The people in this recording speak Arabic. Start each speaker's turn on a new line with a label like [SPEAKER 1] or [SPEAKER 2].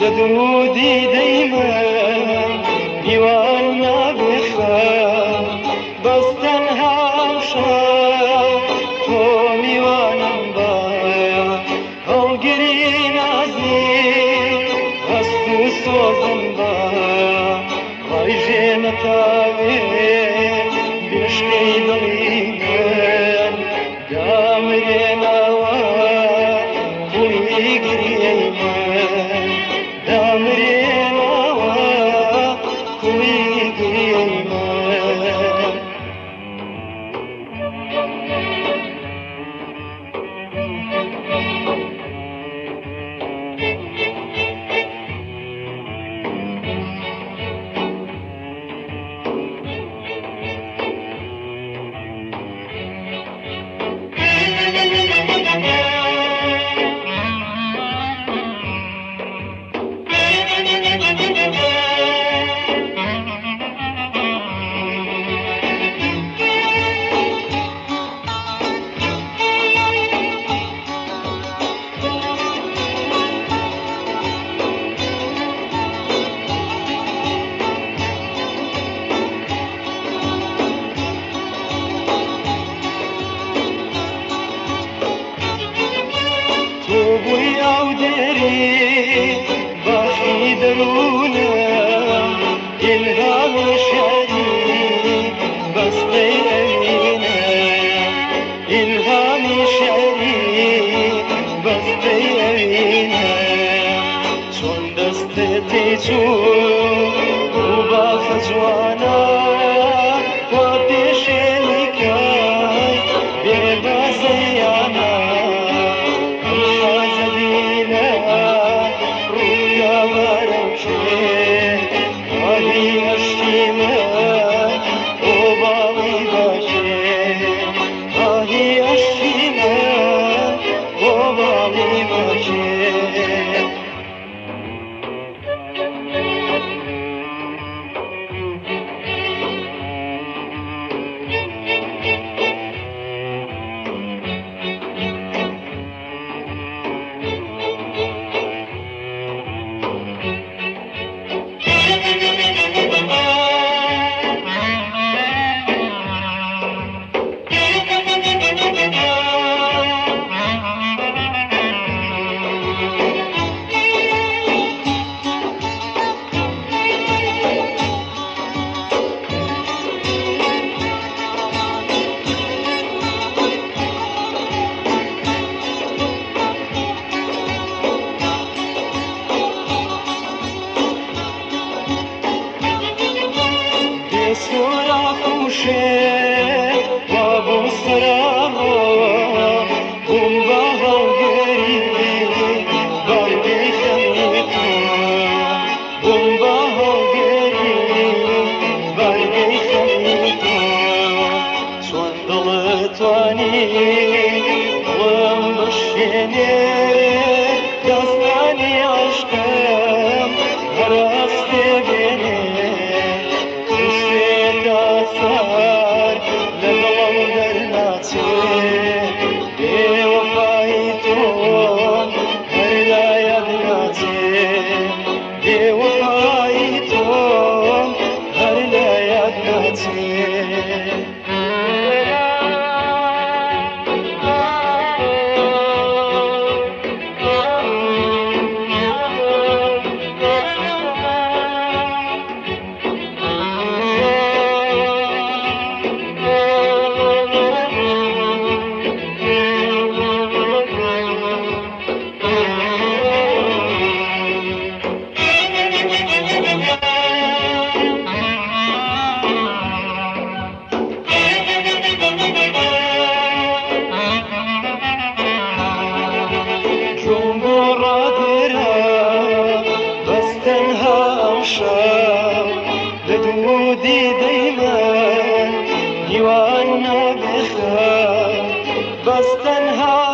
[SPEAKER 1] لجهودي دايما يوالنا بس بستنها وشار قومي وأنا مضايع هوجرين عزيز غصب صوت مضايع رايجي متاعي خەجوو و با خەجووە دڵتوانی وەم بەشێنێ Austin how.